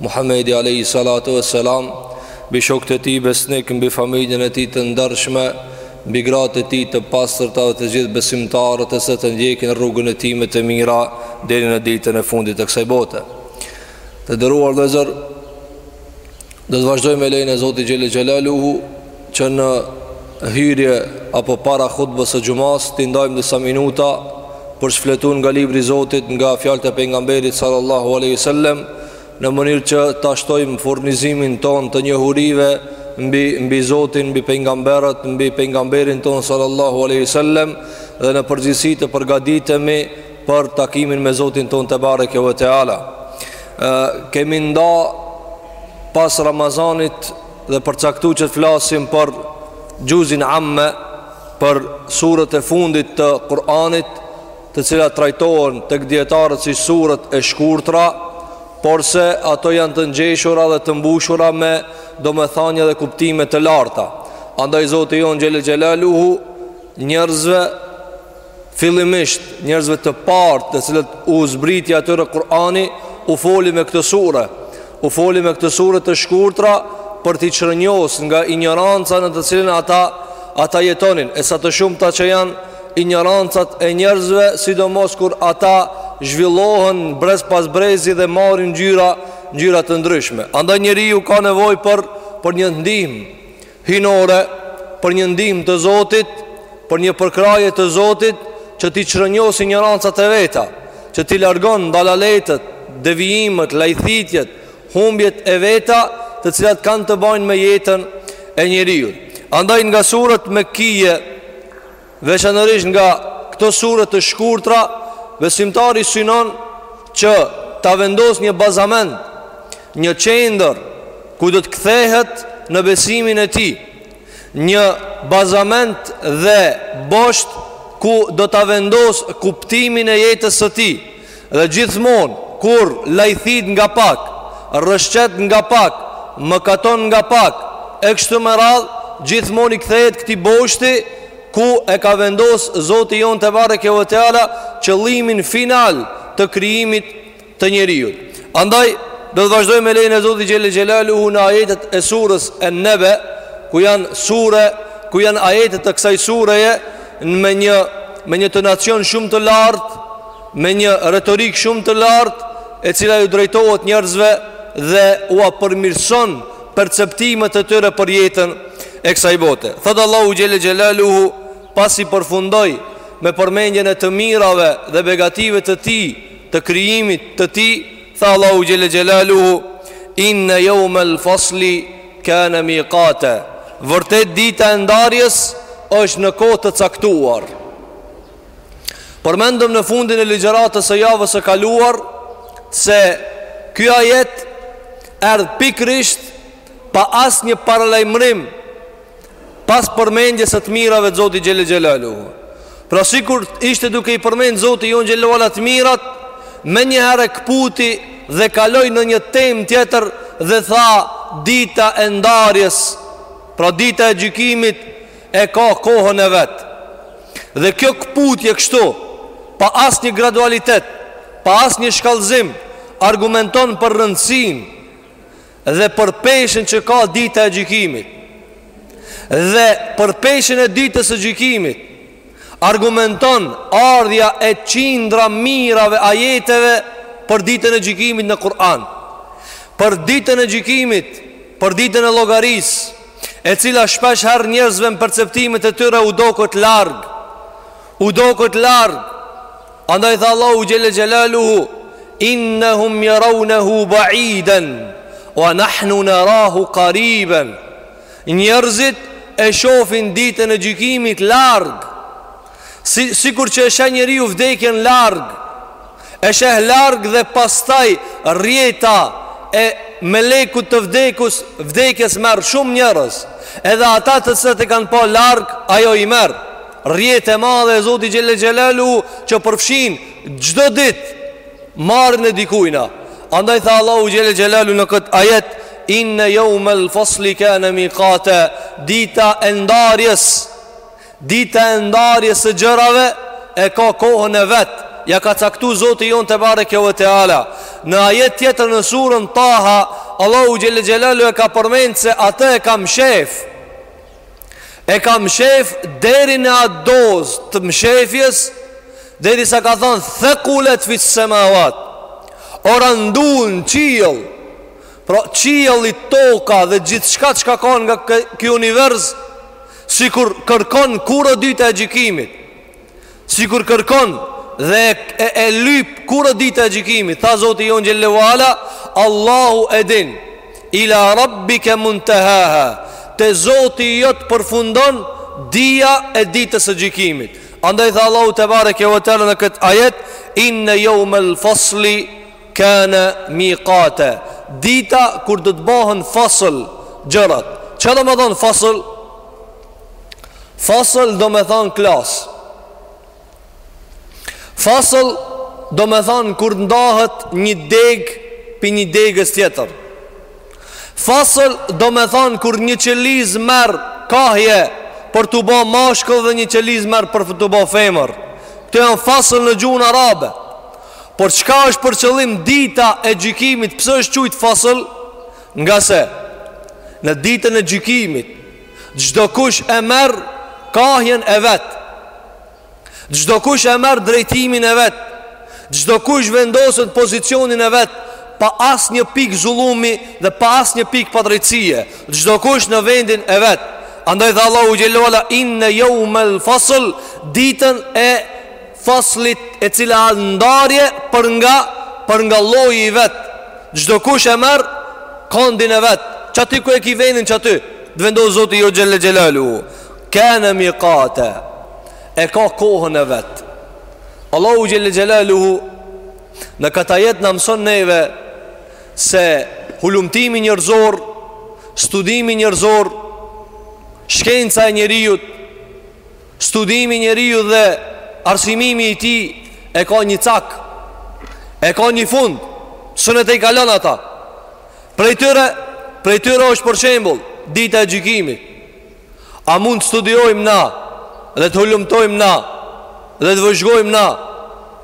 Muhammedi alayhi salatu wassalam mbi shokët e tij besnik mbi familjen e tij të ndershme mbi gratë e tij të pastërta dhe të gjithë besimtarët e që të ndjekin rrugën e tij me të mira deri në ditën e fundit të kësaj bote. Të nderuar vëllezër, do të vazhdojmë me lejnë e Zotit Xhelel Xhelaluhu që në hyrje apo para hutbës së xhumas t'i ndajmë disa minuta për të shfletuar nga libri i Zotit, nga fjalët e pejgamberit sallallahu alaihi wasallam, në mënyrë që ta shtojmë furnizimin tonë të njohurive mbi mbi Zotin, mbi pejgamberët, mbi pejgamberin tonë sallallahu alaihi wasallam dhe në përgjithësi të përgatitemi për takimin me Zotin tonë tebareke ve teala. Ë kemi nda pas Ramazanit dhe përcaktu që të flasim për xhuzin Amme për surët e fundit të Kur'anit të cilat trajtohen tek dijetarët si surët e shkurtra porse ato janë të ngjeshura dhe të mbushura me domethënie dhe kuptime të larta andaj Zoti jonë xhelle xhelaluhu njerëzve Fillimisht njerëzve të parë të cilët u zbriti atyre Kur'ani u foli me këto sure. U foli me këto sure të shkurtra për t'i çrënjos nga injoranca në të cilën ata ata jetonin. E sa të shumta që janë injorancat e njerëzve, sidomos kur ata zhvillohen brez pas brezi dhe marrin ngjyra ngjyra të ndryshme. Andaj njeriu ka nevojë për për një ndihmë. Hyjnore për një ndihmë të Zotit, për një përkrahje të Zotit, që t'i çrënjos injorancat e veta, që t'i largon dalaletet, devijimet, lajthitjet, humbjet e veta, të cilat kanë të bëjnë me jetën e njeriut. Andaj nga suret mekkije Veçanërisht nga këto sure të shkurtra, besimtari synon që ta vendosë një bazament, një qendër ku do të kthehet në besimin e tij, një bazament dhe bosht ku do ta vendosë kuptimin e jetës së tij, Dhe gjithmonë, kur lajthit nga pak, rrëshqet nga pak, mëkaton nga pak, e kështu me radhë, gjithmonë i kthehet këtij boshti ku e ka vendos Zoti jonë tebareke ve teala qëllimin final të krijimit të njeriut. Andaj do të vazhdojmë me lejen e Zotit xhelle xhelaluhu në ajetet e surës En-Nebe, ku janë sure, ku janë ajete të kësaj sureje me një me një tonacion shumë të lartë me një retorikë shumë të lartë e cila iu drejtohet njerëzve dhe ua përmirëson perceptimet e tyre për jetën e kësaj bote. Thot Allahu xhelle xhelaluhu pasi përfundoi me përmendjen e të mirave dhe begative të tij, të krijimit të tij, tha Allahu xhelle xhelaluhu inna yawma al-fasli kana miqata. Vërtet dita e ndarjes është në kohë të caktuar. Përmendëm në fundin e ligjëratës së javës së kaluar se ky ajet erdh pikërisht pa asnjë paralajmërim pas përmendjes së të mirave të Zotit Xhelle Xhelaluhu. Pra sikur ishte duke i përmend Zoti jonë Xhelle ve Ala të mirat, menjëherë e kputi dhe kaloi në një temë tjetër dhe tha dita e ndarjes, pra dita e gjykimit E ka kohën e vet. Dhe kjo këputje kështu, pa asnjë gradualitet, pa asnjë shkallëzim, argumenton për rëndësinë dhe për peshën që ka dita e gjykimit. Dhe për peshën e ditës së gjykimit argumenton ardhja e qindra mijëra ajeteve për ditën e gjykimit në Kur'an. Për ditën e gjykimit, për ditën e llogarisë, e cila shpesh herë njerëzve në perceptimet e tyre u doket larg, u doket larg, andaj tha Allahu xhelle xhelaluhu, innehum jeraunehu baiden, ue nahnu nerahu kariben, njerëzit e shofin ditën e gjykimit larg, si, sikur që e sheh njeriu vdekjen larg, E sheh larg dhe pastaj rrjeta e melekut të vdekus, vdekjes merr shumë njerëz. Edhe ata të cilët e kanë pa larg, ajo i merr. Rrjetë e madhe e Zotit Xhelle Xhelaluhu që përfshin çdo ditë marrjen e dikujna. Andaj tha Allahu Xhelle Xhelaluhu në këtë ajet Inna yawmal fasli kana miqata dita e ndarjes Dita e ndarjes së gjërave e ka kohën e vet. Ia ka caktu Zoti jonë tebareke ve teala. Në ajet tjetër në surën Taha, Allahu xhelle xhelalu e ka përmend se atë e ka mshef. E ka mshef deri në atë dozë të mshefjes, derisa ka thanë thekulet fis semawat. U randun qiejt. Pra qielli, toka dhe gjithçka çka ka nga ky univers Sikur kërkon kur a dita e gjykimit Sikur kërkon dhe e, e lyp kur a dita e gjykimit Tha Zoti jonë xhel-le ue ala Allahu e din Ila rabbike muntehaha Te Zoti jot përfundon dija e ditës së gjykimit Andaj tha Allahu tebareke ue teala në këtë ajet Inne jeumel fasli Kane mikate Dita kur do të bëhen fasl gjërat Ça do me thonë fasl Fasl do me thonë klas Fasl do me thonë kur ndahet një degë prej një degës tjetër Fasl do me thonë kur një qelizë merr kahje për t'u bo mashkull dhe një qelizë merr për t'u bo femër Këto janë fasl në gjuhën arabe Por çka është për qëllim dita e gjykimit, pse është qujt fasl? Ngase në ditën e gjykimit çdokush e merr kahjen e vet. Çdokush e merr drejtimin e vet. Çdokush vendoset n'pozicionin e vet pa asnjë pikë zullumi dhe pa asnjë pikë padrejtësie. Çdokush në vendin e vet. Andaj tha Allahu xhel-le ue ala inne jeumel fasl ditën e Faslit e cila a ndarje për nga Për nga lloji i vet Çdokush e merr kandin e vet Qaty ku e ki venin qaty t'vendon Zoti jonë xhel-le xhelaluhu Kane mikate E ka kohën e vet Allahu xhel-le xhelaluhu në këtë ajet na mëson neve Se hulumtimi njerëzor studimi njerëzor Shkenca e njeriut Studimi i njeriut dhe arsimimi i tij e ka një cak, e ka një fund, s'un t'i kalon ata. Prej tyre, prej tyre është për shembull dita e gjykimit. A mund të studiojmë na dhe të hulumtojmë na dhe të vëzhgojmë na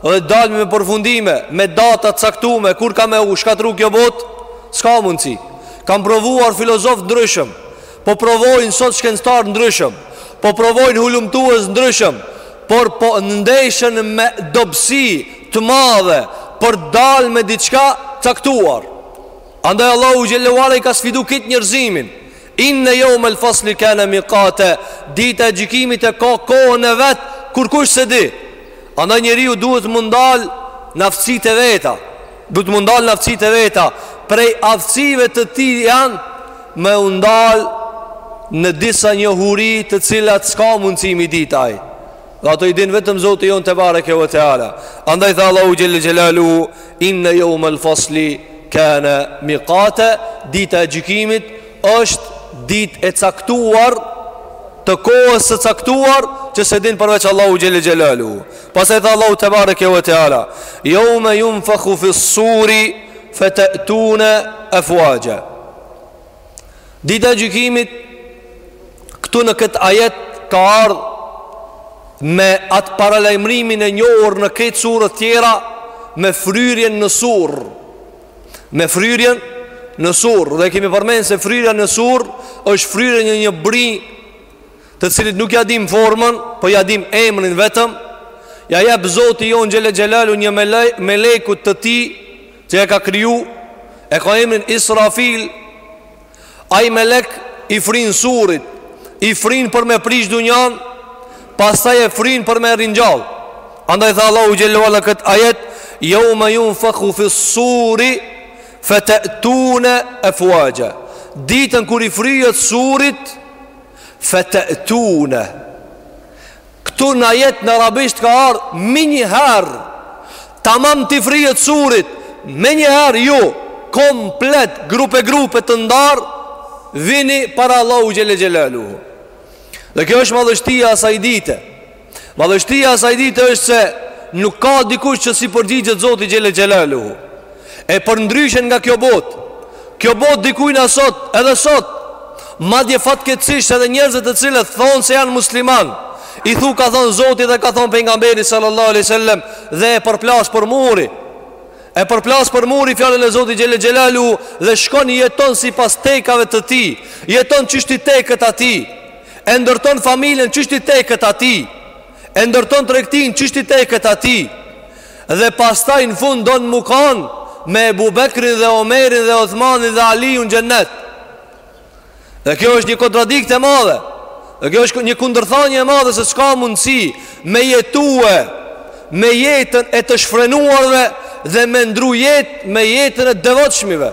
dhe të dalmi me përfundime, me data t'caktume kur ka me u shkatërru kjo botë? S'ka mundësi. Kanë provuar filozofë t'ndryshëm Po provojnë sot shkencëtarë t'ndryshëm, po provojnë hulumtues t'ndryshëm, por po ndeshen me dobësi të madhe për të dalë me diçka t'caktuar. Andaj Allahu xhel-le ue ala i ka sfidu kit njerëzimin. Inne jeumel fasli kane mikate. Dita e gjykimit e ka kohën e vet kurkush s'e di. Andaj njeriu duhet m'u ndal në aftësitë e veta. Duhet m'u ndal në aftësitë e veta Prej aftësive të tij janë Me u ndal në disa njohuri të cilat s'ka mundësi m'i dit ai Dhe ato i din vetëm Zoti jonë tebareke ve teala Andaj tha Allahu xhel-le xhelaluhu Inne jeumel fasli Kane mikata Dita e gjykimit është ditë e caktuar Të kohës së caktuar Që s'e din përveç Allahu xhel-le xhelaluhu Pastaj tha Allahu tebareke ve teala Jeume junfehu fis-suri Fe te'tune efuaxha Dita e gjykimit Këtu në këtë ajet Ka ardhë Me atë paralajmërimin e njohur Në krejt suret tjera Me fryrjen në sur Me fryrjen në sur Dhe e kemi përmend se fryrja në sur është fryrje në një bri të cilit nuk ia dim formën, po ia dim emrin vetëm, ia jep Zoti jonë Xhel-le Xhelaluhu një melej, melekut të tij, që e ka kriju, e ka emrin Israfil, ai melek i frin surit, i frin për me prish dunjan, pastaj e frin për me e ringjall. Andaj tha Allahu Xhel-le ve ala n'këtë ajet, jeume junfehu fis-suri, fe te'tune efuaxha. Ditën kur i fryhet surit, Fe te'tune Këtu në ajet në arabisht ka ardhë Menjëherë Tamam t'i fryhet surit Menjëherë ju Komplet grupe grupe të ndarë Vini para Allahut xhel-le xhelaluhu Dhe kjo është madhështia e asaj dite Madhështia e asaj dite është se nuk ka dikush që s'i përgjigjet Zotit Xhel-le Xhelaluhu. E përndryshe nga kjo botë Kjo botë dikujna sot edhe sot Madje fatkeqësisht edhe njerëzit të cilët thonë se janë musliman I thu ka thonë Zoti dhe ka thonë pejgamberi sallallahu alejhi ve sel-lem Dhe e përplas për muri E përplas për muri fjalën e Zotit Xhel-le Xhelaluhu Dhe shkon jeton sipas tekave të tij Jeton qysh t'i teket atij E ndërton familjen qysh t'i teket atij. E ndërton tregtinë qysh t'i teket atij. Dhe pastaj në fund don m'u kan me Ebu Bekrin dhe Omerin dhe Othmanin dhe Aliun n'xhennet. Dhe kjo është një kontradiktë e madhe. Dhe kjo është një kundërthanje e madhe se s'ka mundësi me jetue me jetën e të shfrenuarve dhe me ndru jetë me jetën e devotshmive.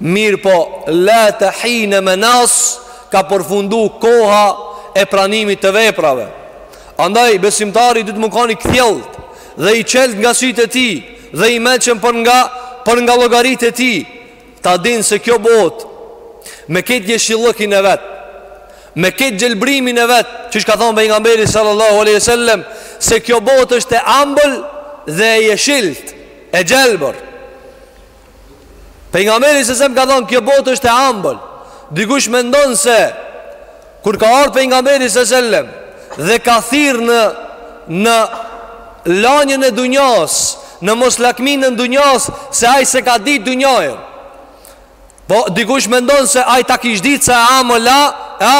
Mirëpo, la tahine menas ka përfundu koha e pranimit të veprave. Andaj besimtari duhet mu kanë i kthjellët dhe i çelt nga sytë e tij dhe i meçëm për nga për nga llogaritë e tij. Ta din se kjo botë me këtë jeshillëkin e vet, me këtë gjelbrimin e vet, qysh ka thonë pejgamberi sallallahu alaihi wasallam se kjo botë është e ambël dhe e jeshilt, e gjelbër. Pejgamberi sesem ka thon kjo botë është e ambël. Dikush mendon se kur ka ardhur pejgamberi sasellem dhe ka thirr në në lanjën e dunjas, në moslakmin e dunjas se ai s'e ka ditë dunjanë. Po dikush mendon se ai ta kish ditë sa e ambla a?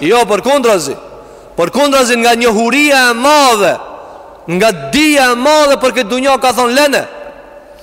Jo, përkundrazi. Përkundrazi nga njohuria e madhe, nga dija e madhe për këtë dunja ka thon lene.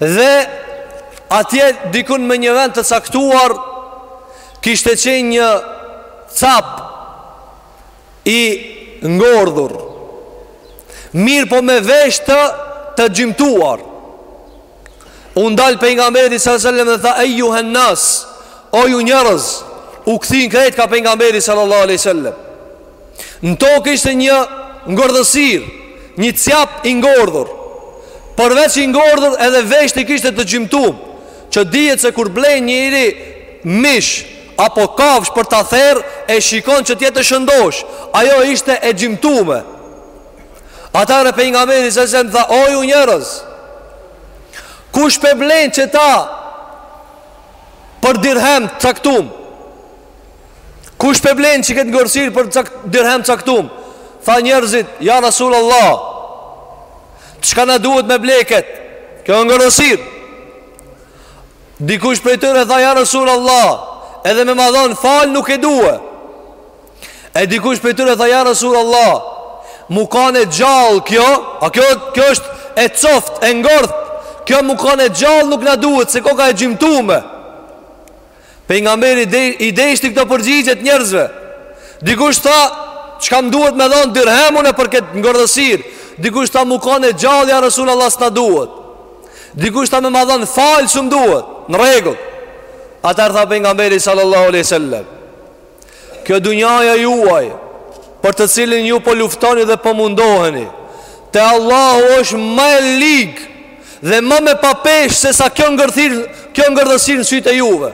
Dhe atje dikun me një vend të caktuar kishte qenë një cjap i ngordhur. Mirëpo me veshë të të gjymtuar. U ndal pejgamberi sallallahu alajhi wasallam dhe tha ejuhen nas, o ju njerëz, u kthyn krejt ka pejgamberi sallallahu alajhi wasallam. Në tokë ishte një ngordhësir, një cjap i ngordhur. Përveç i ngordhur edhe veshët i kishte të gjymtum, që dihet se kur blen njeri mish apo kafsh për ta therr e shikon që të jetë e shëndosh. Ajo ishte e gjymtume. Atëherë pejgamberi sesem tha O ju njerëz Kush pe blen qeta për dirhem të caktum Kush pe blen qikët ngordhësirë për dirhem t'caktum Thanë njerëzit, ja Rasul Allah Çka na duhet me ble kët Kjo ngordhësirë Dikush prej tyre tha ja Rasul Allah Edhe me ma dhonë falë nuk e du E dikush prej tyre tha ja Rasul Allah Mu kanë e gjallë kjo A kjo, kjo është e coft, e ngordht Kjo mu kanë e gjallë nuk na duhet Se koka e gjymtume Pejgamberi i deshti këto përgjigje të njerëzve. Dikush tha, çka më duhet me dhon dirhemun për këtë ngordhësir. Dikush tha, mu kanë e gjallë ja Rasul Allah s'na duhet. Dikush tha me ma dhon fal s'm duhet. Në rregull. Atëherë tha pejgamberi sallallahu alaihi wasallam. Kjo dunjaja juaj Për të cilin ju po luftoni dhe po mundoheni Te Allahu është më e lig Dhe më me pa peshë se sa kjo ngordh Kjo ngordhësirë në sytë e juve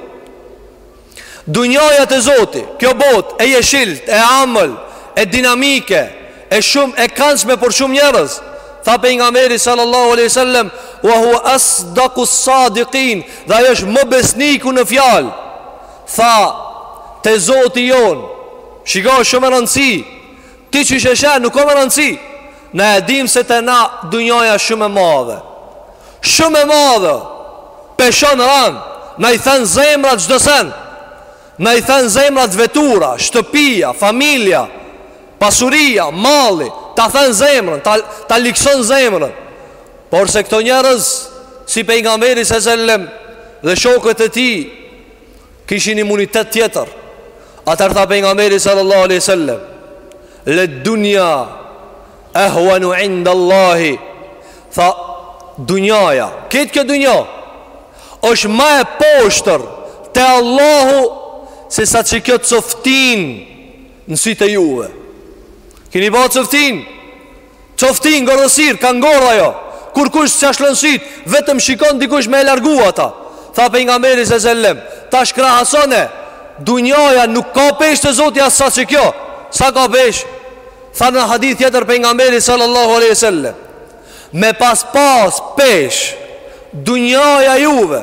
Dunjaja të zoti Kjo bot e jeshilt E amël E dinamike E shumë e kanshme për shumë njerëz Tha pejgamberi sallallahu aleyhi sallem Wa huwa asdaku sadikin Dhe ai është më besniku në fjalë Tha, Te Zoti jonë, shiko shumë e rëndësi, ti që ishe shenë nuk ka me rëndësi, na e dimë se te na dunjaja shumë e madhe, shumë e madhe, peshon randë, na i then zemrat çdo send, na i then zemrat vetura, shtëpia, familja, pasuria, mali, ta then zemrën, ta, ta ligson zemrën, porse këto njerëz, si pejgamberi a.s. selem, dhe shokët e tij, kishin imunitet tjetër Atëherë tha pejgamberi sallallahu aleyhi sallam Le dunja ehwanu inda Allahi Tha dunjaja Ketë kjo dunja është ma e poshtër Te Allahu Se sa që kjo cofëtinë Në sytë e juve Kini pa cofëtinë Cofëtinë ngordhësirë, ka ngordh ajo. Kurrkush s'ja lshon sytë, vetëm shikon dikush me e largu ata. Tha pejgamberi se sellem, tash krahasone, dunjaja nuk ka peshë te Zoti as sa që kjo. Sa ka peshë? Tha në hadith tjetër pejgamberi sallallahu alaihi wasallam, me pas pas peshë dunjaja e juve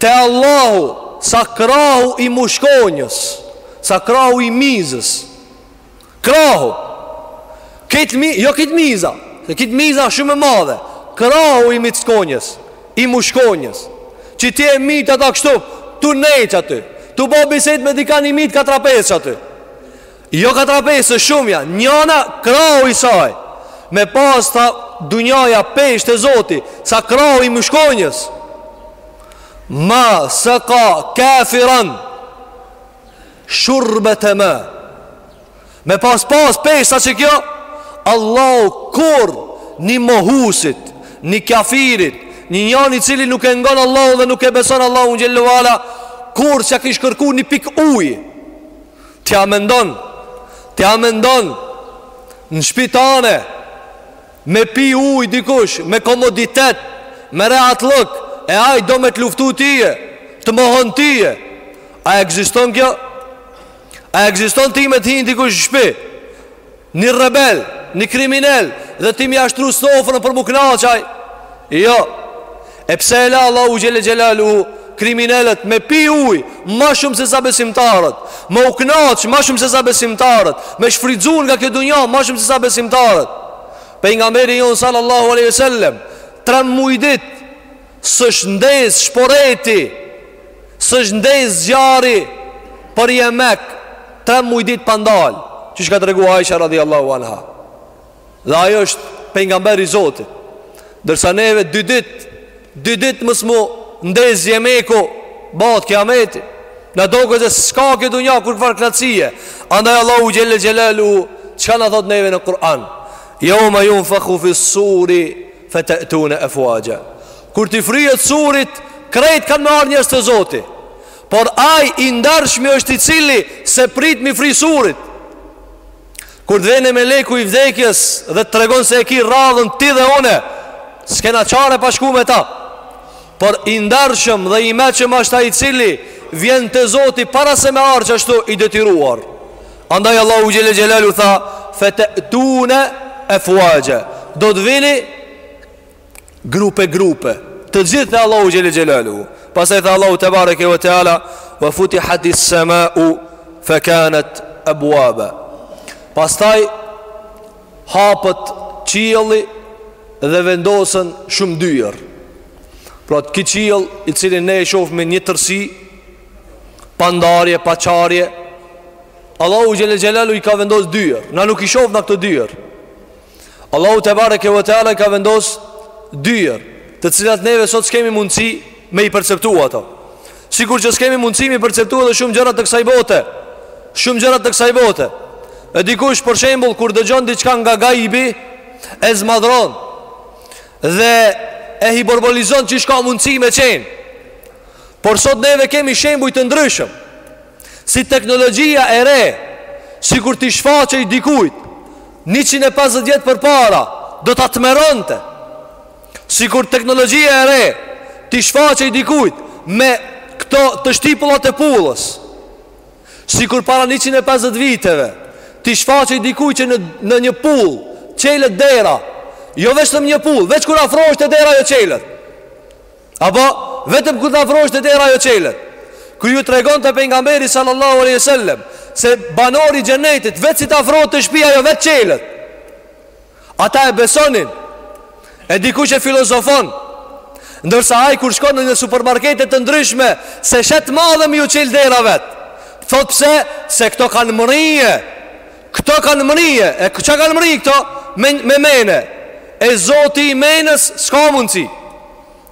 te Allahu sa krahu i mushkonjës, sa krahu i mizës. Krahu Kit mi, jo kit miza Se kit miza shumë e madhe Krahu i mitë skonjës I mushkonjës Që ti e myt atë kështu Tu nejt qaty Tu bo bisedë me dikan i myt katër pesë qaty Jo katër pesë, se shumë janë Njani krahu i saj Me pas ta dunjaja peshë te zoti Sa krahu i mushkonjës Ma seka kafiran Shurbete ma Me pas pas peshë sa që kjo Allahu kurrë Një mohuesi Një kafirit Një njani i cili nuk e ngon Allahun dhe nuk e beson Allahun xhelle ue ala Kurrë s'ja kish kërku një pikë uj Ti a mendon Ti a mendon Në shpi tane Me pi ujë dikush me komoditet Me rehatllëk E ai do me të luftu tije Të mohon tije A ekziston kjo? A ekziston ty me të hinë dikush n'shpi? Një rebel Një kriminel Dhe ti me ja shtru sofrën për m'u knaq ai Jo E pse e la Allahu xhele xhelalu kriminelët me pi ujë më shumë se sa besimtarët, me u kënaq më shumë se sa besimtarët, me shfrytzuar nga kjo dunja më shumë se sa besimtarët. Pejgamberi jon sallallahu alaihi wasallam 3 muaj dit s'është ndez shporeti, s'është ndez zjarri për jemek 3 muaj dit pa ndal, qysh ka tregu Aisha radhiyallahu anha. Dhe ai është pejgamber i Zotit Ndërsa neve dy dit Dy dit mos m'u ndez jemeku bâhet kijameti Na doket se s'ka kjo dunja kurrfarë knaqsije Andaj Allahu xhele xhelalu Çka na thot neve në Kur'an Jeume junfehu fis suri Fete'tune efuaxha Kur t'i fryhet surit Krejt kanë me ardh njerëz te Zoti Por ai i ndershmi është i cili S'e prit m'i fry surit Kur të vjen meleku i vdekjes dhe të tregon se e ki radhën ti dhe une, s'kena çare pa shku me ta. Por i ndershëm dhe i meçëm ashtë ai i cili vjen te zoti para se me ardh qashtu i detyruar. Andaj Allahu Xhele Xhelalu tha, fete'tune efuaxhe. Do të vini grupe grupe të gjithë te Allahu xhele xhelalu pastaj tha Allahu tebareke ve teala wa futihat as samau fa kanat abwaba pastaj hapet qielli dhe vendosen shumë dyer pra ky qiell i cili ne e shohim si një tërsi pa ndarje pa çarje Allahu xhele xhelalu i ka vendos dyer na nuk i shohim na këto dyer Allahu tebareke ve teala i ka vendos dyer Të cilat neve sot s'kemi mundësi me i perceptu ato Sikur që s'kemi mundësi me i perceptu edhe shumë gjëra të kësaj bote Shumë gjëra të kësaj bote E dikush për shembull kur dëgjon diçka nga gajbi E zmadhon Dhe e hiperbolizon qysh ka mundësi me qenë Por sot neve kemi shembuj të ndryshëm Si teknologjia e re, sikur t'i shfaqej dikujt njëqind e pesëdhjetë vjet përpara, do ta tmerronte. Sikur teknologjia e re t'i shfaqej dikujt me këto të shtipullat e pullës. Sikur para njëqind e pesëdhjetë viteve t'i shfaqej dikujt që në në një pullë çelet dera, jo vetëm një pullë, veç kur afrohesh te dera ajo çelet. Apo vetëm kur të afrohesh te dera ajo çelet. Kur ju tregonte pejgamberi sallallahu alaihi wasallam se banori i xhenetit vetë si të afrohet te shtëpia ajo vetë çelet. Ata e besonin. E dikush e filozofon. Ndërsa ai kur shkon në një supermarkete të ndryshme, s'e sheh t'madhe me ju çel dera vet. Thot pse? Se këto kanë mrije. Këto kanë mrije. E çka kanë mrije këto? Me me mene. E Zoti i menës s'ka mundsi.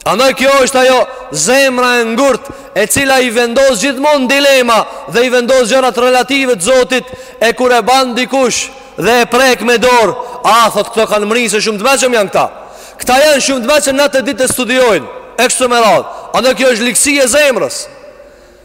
Andaj kjo është ajo zemra e ngurt e cila i vendos gjithmonë dilema dhe i vendos gjërat relative të Zotit e kur e ban dikush dhe e prek me dorë, a thot këto kanë mrri se shumë të meçëm janë këta. Këta janë shumë të meçëm natë ditë e studiojnë e kështu me radhë. Andaj kjo është ligësi e zemrës.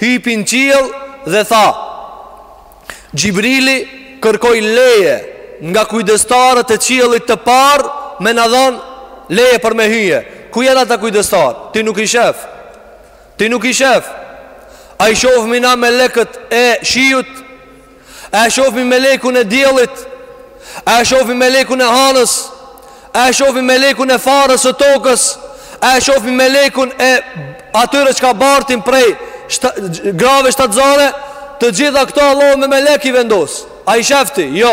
hypi në qiell dhe tha: Xhibrili kërkoi leje nga kujdestarët e qiellit të parë me na dhënë leje për me hy. Ku janë ata kujdestarë? Ti nuk i shef. Ti nuk i shef. A i shofmi na melekët e shiut? A e shofmi melekun e diellit A e shofmi melekun e hanës A e shofmi melekun e farës së tokës A e shofmi melekun e atyre çka bartin prej shta, Grave shtatzane Të gjitha këto Allah me melek i vendos A i shef ti, jo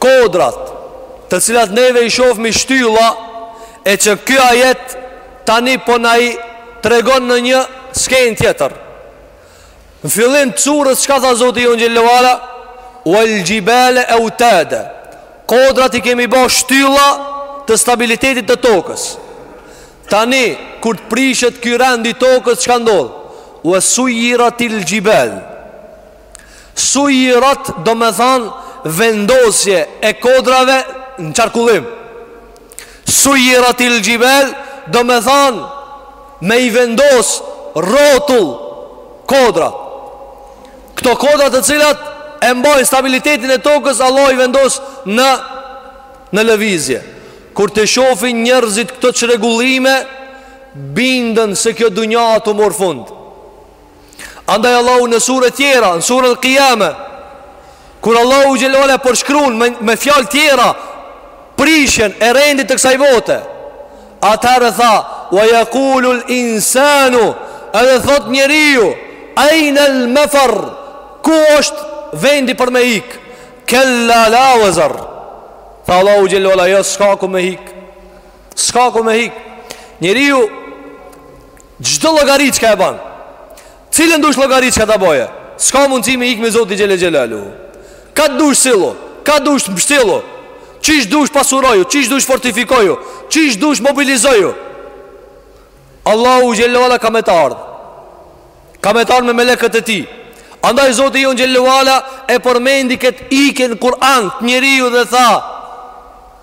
Kodrat, të cilat neve i shofmi shtylla e që ky ajet tani po na i tregon në një skenë tjetër. Në fillim të surës çka tha Zoti jon xhelle ue ala? Wal jibal awtada. Kodrat i kemi bë shtylla të stabilitetit të tokës. Tani kur të prishet ky rend i tokës çka ndodh? Wa suyiratil jibal. Sujirat domethan vendosje e kodrave në qarkullim Sujiratil xhibel domethan me i vendos rrotull kodrat Këto kodra të cilat e mbajnë stabilitetin e tokës Allah i vendos në, në levizje Kur t'i shofin njërzit këto çrregullime Bindën se kjo dunja tu marr fund Andaj Allahu në sure tjera, në suren el-Kijame, kur Allahu xhelle ue ala përshkruan me, me fjalë tjera, prishjen e rendit të kësaj bote, atëherë tha, wa yakulul insanu, edhe thot njeriu, ejnel mefer, ku është vendi për me ik, kella la vezer, tha Allahu xhelle ue ala, jo, s'ka ku me ik, s'ka ku me ik, njeriu, Çdo llogari çka e ban. Cilën dush llogari çka ta boje. Ska mundësi me ik me Zoti Xhelle Xhelaluhu. Ka të dush sillu, ka dush mështillu. Qysh dush pasuroju, qysh dush fortifikoju, qysh dush mobilizoju. Allahu Xhelle ue ala ka me të ardhë. Ka me të ardhë me melekët e tij. Andaj Zoti jon Xhelle ue ala e përmendi këtë ikje n Kur'an të njeriut dhe tha.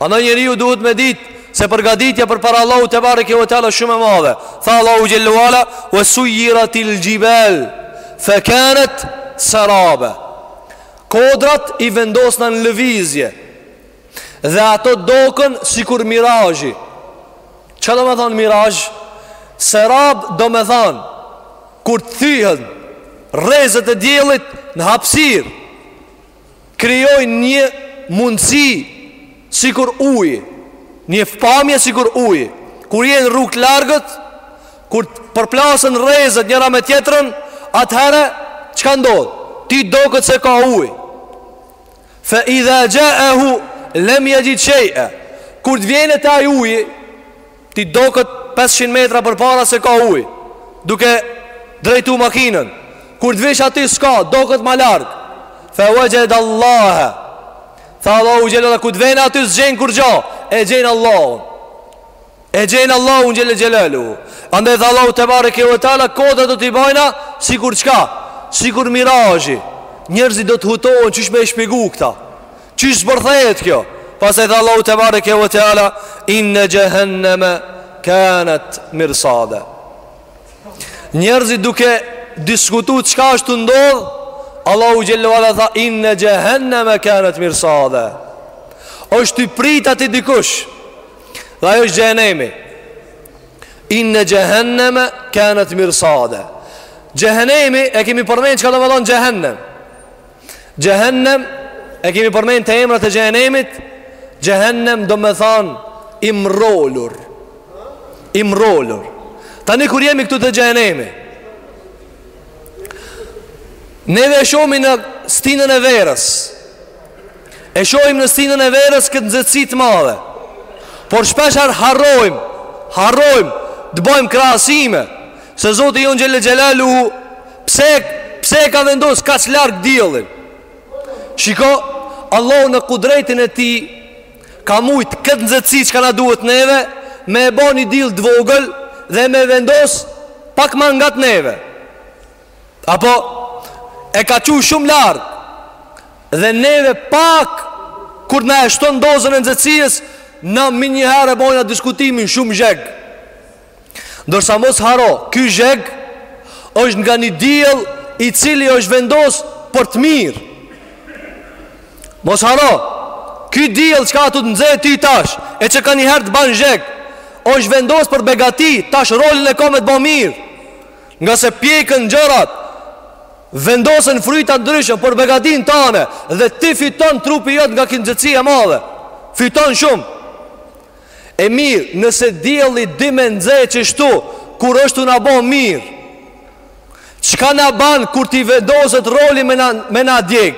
Andaj njeriu duhet me ditë se përgatitja përpara Allahut tebareke ve teala është shumë e madhe. Tha Allahu xhelle ve ala wa suyiratil jibal fa kanat saraba. Kodrat i vendosna në lëvizje dhe ato dokën sikur mirazhi. Çka domethanë mirazh? Sarab domethanë kur të thyhen rrezet e diellit në hapësirë krijojnë një mundësi sikur uji, një pamje sikur uji, kur je në rrugë të largët, kur përplasen rrezet njëra me tjetrën, atëherë çka ndodh? Ty doket se ka uji. Fa idha ja'ahu lam yajidhu shay'a. Kur të vjen te ai uji, Ty doket 500 metra përpara se ka uj Duke drejtu makinën Kur të vish aty s'ka, doket ma largë Fe vexhedallahe Tha Allahu xhelle ve ala kur të vjen aty s'gjen kurgjo E gjen Allahun E gjen Allahun xhelle xhelaluhu Andaj tha Allahu tebareke ve teala Kodrat do t'i bajna sikur çka Sikur mirazhi Njerëzit do të hutohen qysh me e shpjegu këta Qysh zbërthehet kjo Pastaj tha Allahu tebareke ve teala Inne xhehenneme kanet mirsada Njerëzit duke diskutu Çka është tu ndodh Allahu xhelle ve ala tha Inne xhehenneme kanet mirsada është në pritë aty dikush Dhe ai është xhehenemi Inne xhehenneme kanet mirsada Xhehenemi e kemi përmend Çka domethanë xhehenem Xhehennem E kemi përmend te emrat e xhehenemit Xhehennem domethanë i mrrolur I mrrolur Tani kur jemi këtu te xhehenemi Neve e shomi në stinën e verës E shohim në stinën e verës këtë nxehtësi të madhe. Por shpeshherë harrojmë, harrojmë të bëjmë krahasime Se Zoti jonë Xhelle Xhelaluhu pse pse e ka vendos kaq larg diellin? Shiko, Allahu në kudretin e tij ka mujt këtë nxehtësi çka na duhet neve me e ba ni diell të vogël dhe me vendos pak ma ngat neve. Apo e ka çu shumë larg dhe neve pak kur na e shton dozën e nxehtësisë na menjëherë e bojna diskutimin shumë zheg. Ndërsa mos harro, ky zheg është nga një diell i cili është vendos për të mirë. Mos harro, ky diell çka asht tu t'nxe ti tash, e që kanjëherë të ban zheg, është vendos për begati, tash rolin e ka me të bo mirë. Ngase pjeken gjërat, vendosen frytat ndryshëm për begatinë tane, dhe ti fiton trupi jot nga kjo nxehtësi e madhe. Fiton shumë. E mirë, nëse dielli di me nxehë qështu, kur është tu na bo mirë? Çka na ban kur t'i vendoset roli me na, me na djeg?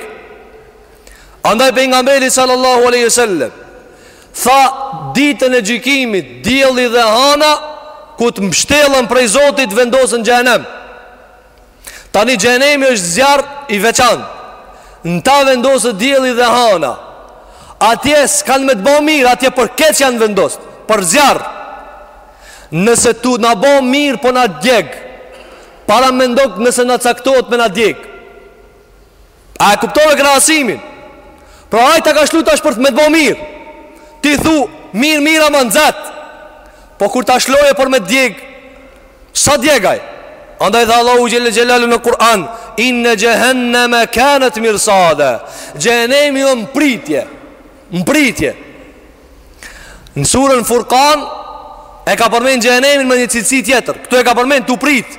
Andaj pejgamberi sallallahu aleyhi sallem, tha ditën e gjykimit, dielli dhe hana, kur të mbështillen prej Zotit vendosen n'xhenem. Tani xhenemi është zjarr i veçantë. Në ta vendoset dielli dhe hana. Atje s'kanë me të bo mirë, atje për keq janë vendosë, për zjarr. Nëse tu na bo mirë po na djeg. Paramendo nëse na caktohet me na djeg. A e kuptove krahasimin Pra ai ta ka shlu tash për me të bo mirë Ti thu mirë mirë ama nxet Po kur ta shlojë për me djeg Sa djeg ai Andaj tha Allahu xhele xhelalu në Kur'an Inne xhehenneme kanet mirsada Xhehenemi o n'pritje N'pritje Në surën furkan E ka përmend xhehenemin me një cilësi tjetër Këtu e ka përmend tu prit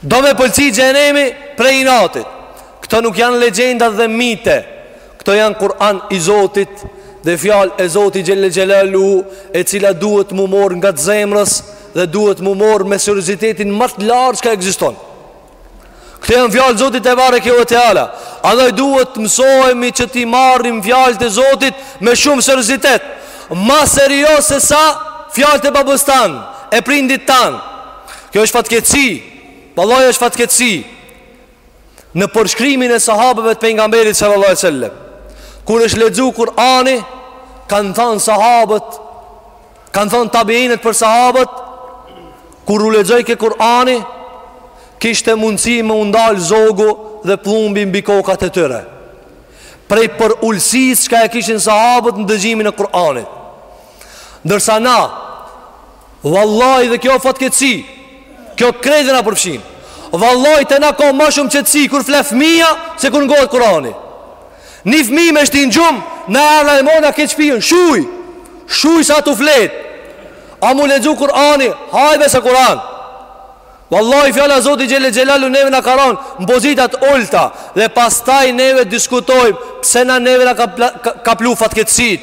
Do me pëlcit xhenemi prej inatit. Këto nuk janë legjenda dhe mite. Këto janë Kur'an i Zotit dhe fjalë e Zotit Xhele Xhelalu, e cila duhet m'u marr ngat zemrës dhe duhet m'u marr me seriozitetin ma të lartë çka ekziston. Këto janë fjalë Zotit tebareke ve teala. Andaj duhet të mësohemi që t'i marrim fjalët e Zotit me shumë seriozitet. Ma serioz se sa fjalët e babës tan, e prindit tan. Kjo është fatkeqësi. Vallahi është fatkeqësi. Në përshkrimin e sahabëve të pejgamberit sallallahu alajhi wasallam, kur është lexu Kur'ani, kanë thënë sahabët, kanë thënë tabiinët për sahabët, kur u lexojke Kur'ani, kishte mundësi me u ndal zogu dhe pllumbi mbi kokat e tyre. Prej përulësisë çka e kishin sahabët në dëgjimin e Kur'anit. Ndërsa na, Vallahi dhe kjo a fatkeqësi. Kjo krejtve na përfshin. Vallahi te na ka ma shumë qetësi kur fle fëmija se kur ngohet Kurani. Ni fëmijë me shti n'gjum, na e arra e mona keq fijën. Shuj. Shuj se a tu fjet. A m'u lexu Kurani? Hajde se Kur'an. Vallahi fjala Zoti xhele xhelalu neve na ka ra në pozita të ulta dhe pastaj neve diskutojmë pse na neve na ka kaplu fatkeqësitë.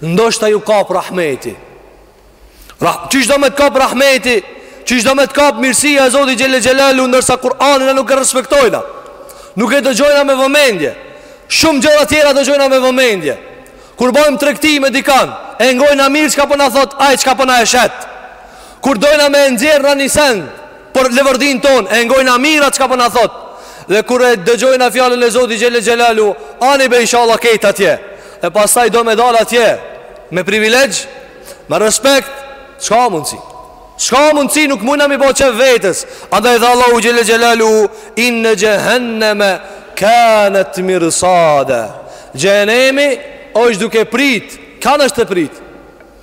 Ndoshta ju kap rahmeti Rah Qysh do me të kap rahmeti Qysh do me të kap mirësia e Zotit xhel-le xhelalu Ndërsa Kur'anin na nuk e respektojna Nuk e dëgjojna me vëmendje Shumë gjëra tjera dëgjojna me vëmendje Kur bojmë tregti me dikan E ngojna mirë çka po na thot Ai çka po na e shet Kur dojna me nxjerr na një send Për leverdin ton e ngojna mirë çka po na thot. Dhe kur e dëgjojna fjalën e Zotit xhel xhelalu, ani be inshallah kejt atje. E pastaj do me dal atje me privilegj, me respekt, s'ka mundsi. S'ka mundsi nuk mujna me i bo qef vetes. Andaj tha Allahu xhel xhelalu inne xhehenneme kanet mirsada. Xhehennemi është duke prit, kanë është të prit.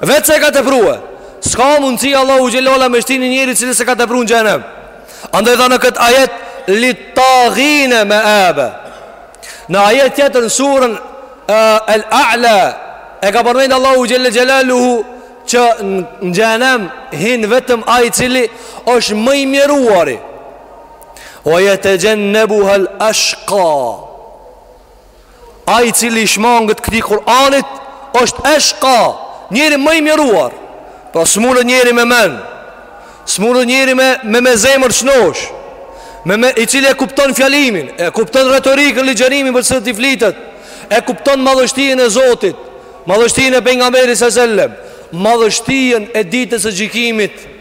Vetë se e ka teprue S'ka mundësi Allahu xhelalu me shti një njeri i cili s'e ka teprue në xhehenem Andaj tha në këtë ajet Littagine me ebe Në ajet tjetër në surën uh, El A'la E ka përmendë Allahu xhel-le xhelaluhu Që në xhehenem hin vetëm ai i cili është më i mjeruari Ue jetexhennebuhel eshka Ai i cili i shmanget këtij Kur'anit është eshka, njeri më i mjeruar. Pra s'munet njeri me mend, s'munet njeri me me, me zemër shnosh, me, me i cili e kupton fjalimin, e kupton retorikën, ligjërimin për cilën t'i flitet, e kupton madhështinë e Zotit, madhështinë e pejgamberit sallallahu alajhi wasallam, madhështinë e ditës së gjykimit.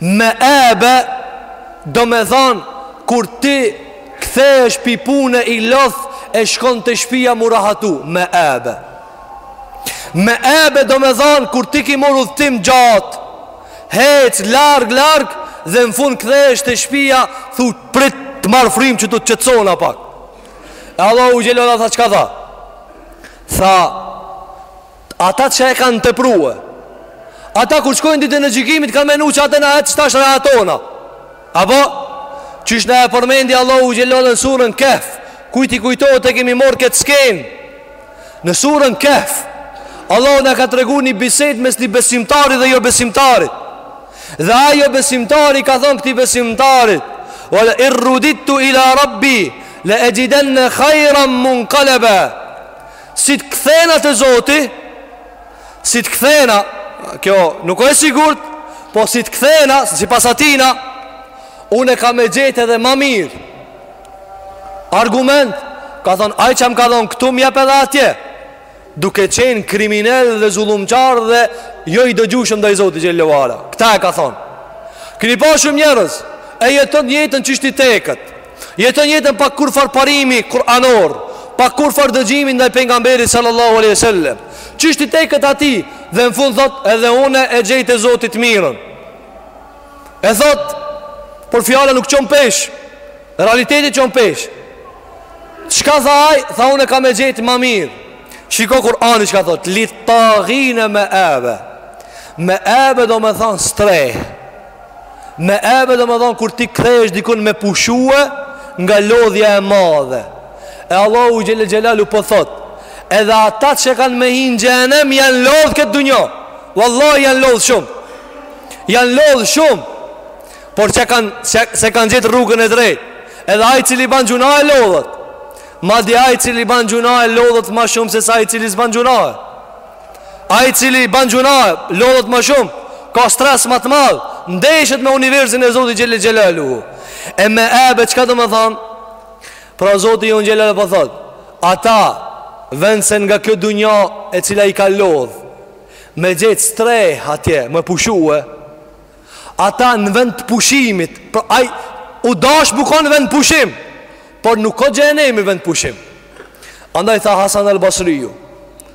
Me ebe Domethan Kur ti kthesh pi pune i lodh E shkon te shpia m'u rahatu Me ebe Me ebe domethan Kur ti ki mor udhëtim gjat Hec larg larg Dhe në fund kthesh te shpia Thu prit të marr frym që të qetësona pak E Allahu xhelalu tha çka tha Tha Ata që e kanë teprue. Ata kur shkojnë ditën e gjykimit kanë menu që ata na e tash rahatona. Apo qysh na e përmendi Allahu xhelalu në surën Kehf. Kujt i kujtohet e kemi mor këtë skenë. Në surën Kehf Allahu na ka tregu një bisedë mes një besimtarit dhe jobesimtarit. Dhe ai jobesimtari ka thonë këtij besimtarit, "Wa la irrudidtu ila rabbi la ajidanna khayran munqalaba." Si të kthena te Zoti Si të kthena Kjo nuk o e sigurt Po si të kthena Sipas atina Unë e kam me gjet edhe ma mir Argument Ka thonë Ai që më ka dhonë këtu m'jep edhe atje Duke qenë kriminel dhe zullumqar dhe Jo i dëgjushëm ndaj Zotit xhelalu Këta e ka thonë Kini pa shumë njerëz E jetojn jetën qysh i teket Jeton jetën pa kurrfar parimi kuranor, pa kurrfar dëgjimi ndaj pejgamberit sallallahu alaihi wasallam. Qysh i teket atij dhe në fund thot edhe unë e gjej te Zoti të mirën. E thot, por fjala nuk çon pesh. Realiteti çon pesh. Çka tha ai? Tha unë kam me gjet ma mirë. Shiko Kur'ani çka thot, littagine meebe. Meebe do me than streh. Meebe do me thonë kur ti kthehesh dikun me pushue Nga lodhja e madhe E Allahu Xhelle Xhelaluhu po thot Edhe ata që kanë me hi n'xhehenem janë lodhë n'këtë dunja Wallahi janë lodhë shumë Janë lodhë shumë Por që kanë, që, s'e kanë gjet rrugën e drejt Edhe ai i cili ban gjunahe lodhet Madje ai i cili ban gjunahe lodhet ma shumë se sa ai i cili s'ban gjunahe Ai i cili ban gjunahe, lodhet ma shumë, ka stres ma të madh, ndeshet me universin e Zotit Xhelle Xhelaluhu. E meebe, çka do me thanë? Pra Zoti Jonë Xhelaluhu po thotë, ata n'vend se nga kjo dunja e cila i ka lodhë, me gjet streh atje, me pushue, ata në vend të pushimit, pra ai, u dasht me kon vend pushim, por nuk ka xhehenemi vend të pushim. Andaj tha Hasan el Basriu,